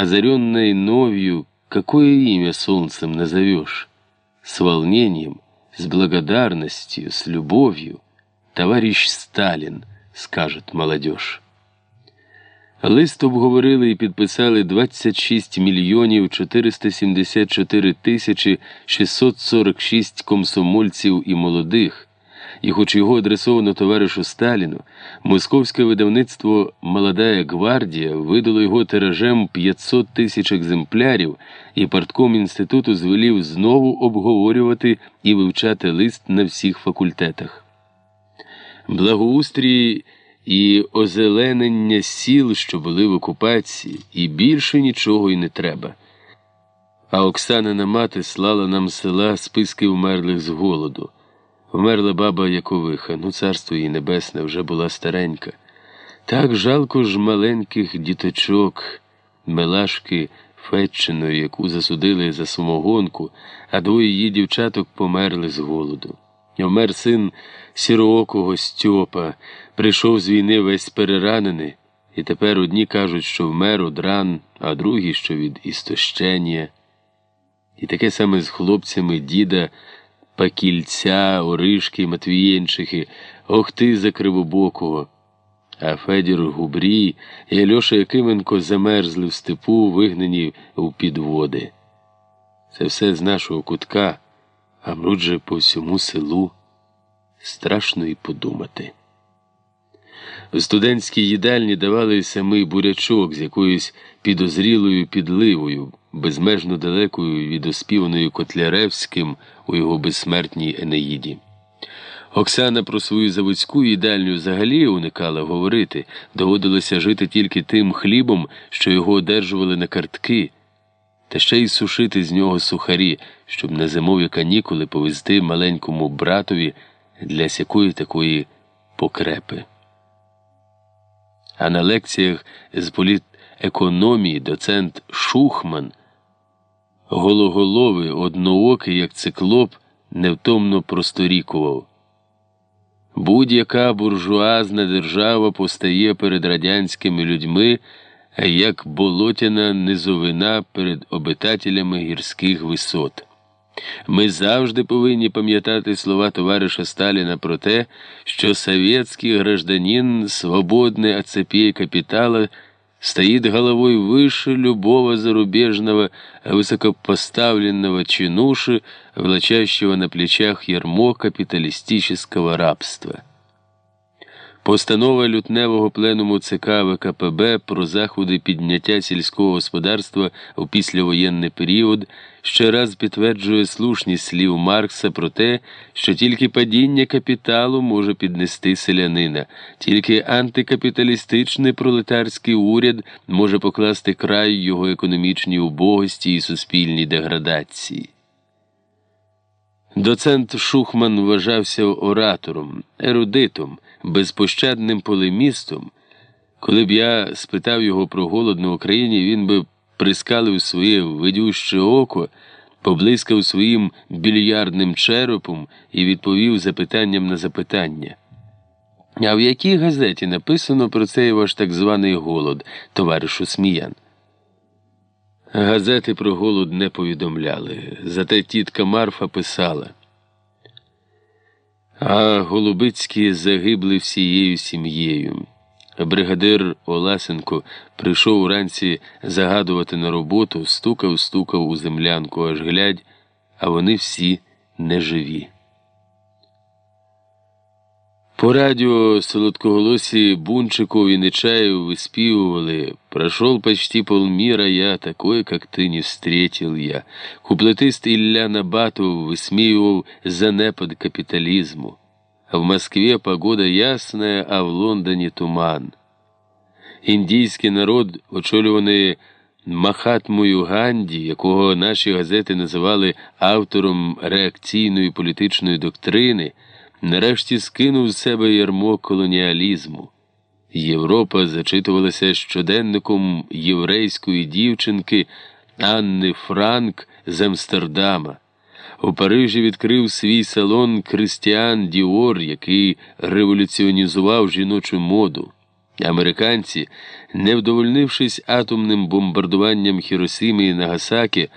озаренной новью, какое имя солнцем назовешь? С волнением, с благодарностью, с любовью. Товарищ Сталин, скажет молодежь. Лист обговорили і підписали 26 мільйонів 474 тисячі 646 комсомольців і молодих. І, хоч його адресовано товаришу Сталіну, московське видавництво Молодая гвардія видало його тиражем 500 тисяч екземплярів, і партком інституту звелів знову обговорювати і вивчати лист на всіх факультетах. Благоустрій і озеленення сіл, що були в окупації, і більше нічого й не треба. А Оксанина мати слала нам села списки вмерлих з голоду. Вмерла баба Яковиха, ну царство їй небесне, вже була старенька. Так жалко ж маленьких діточок, мелашки Фетчиної, яку засудили за самогонку, а двоє її дівчаток померли з голоду. Вмер син сіроокого Стьопа, прийшов з війни весь переранений, і тепер одні кажуть, що вмер од ран, а другі, що від істощення. І таке саме з хлопцями діда Пакільця, Оришки, Матвієнчихи, Охти за Кривобокого. А Федір Губрій і Альоша Якименко замерзли в степу, вигнані у підводи. Це все з нашого кутка, а мруть же по всьому селу. Страшно і подумати. В студентській їдальні давали самий бурячок з якоюсь підозрілою підливою, безмежно далекою від оспіваної Котляревським у його безсмертній Енеїді. Оксана про свою заводську їдальню взагалі уникала говорити, доводилося жити тільки тим хлібом, що його одержували на картки, та ще й сушити з нього сухарі, щоб на зимові канікули повезти маленькому братові для сякої такої покрепи. А на лекціях з політекономії доцент Шухман, гологоловий, одноокий, як циклоп, невтомно просторікував. Будь-яка буржуазна держава постає перед радянськими людьми, як болотяна низовина перед обитателями гірських висот. Ми завжди повинні пам'ятати слова товариша Сталіна про те, що советский гражданин, свободный от цепей капитала, стоит головой выше любого зарубежного высокопоставленного чинуши, влачащего на плечах ярмо капиталистического рабства. Постанова лютневого пленуму ЦК ВКПБ про заходи підняття сільського господарства у післявоєнний період ще раз підтверджує слушність слів Маркса про те, що тільки падіння капіталу може піднести селянина, тільки антикапіталістичний пролетарський уряд може покласти край його економічній убогості і суспільній деградації. Доцент Шухман вважався оратором, ерудитом, безпощадним полемістом. Коли б я спитав його про голод на Україні, він би прискалив своє видюще око, поблискав своїм більярдним черепом і відповів запитанням на запитання. А в якій газеті написано про цей ваш так званий голод, товаришу Сміян? Газети про голод не повідомляли, зате тітка Марфа писала. А Голубицькі загибли всією сім'єю. Бригадир Оласенко прийшов уранці загадувати на роботу, стукав, стукав у землянку, аж глядь, а вони всі неживі. По радіо солодкоголосі Бунчиков и Нечаев выспивывали «Прошел почти полмира я, такой, как ты, не встретил я». Куплетист Илья Набатов высмеивал занепад капитализму. В Москве погода ясная, а в Лондоне туман. Індійський народ, очолюваний Махатмою Ганді, якого наші газети називали автором реакційної політичної доктрини, нарешті скинув з себе ярмо колоніалізму. Європа зачитувалася щоденником єврейської дівчинки Анни Франк з Амстердама. У Парижі відкрив свій салон Кристіан Діор, який революціонізував жіночу моду. Американці, не вдовольнившись атомним бомбардуванням Хіросіми і Нагасаки,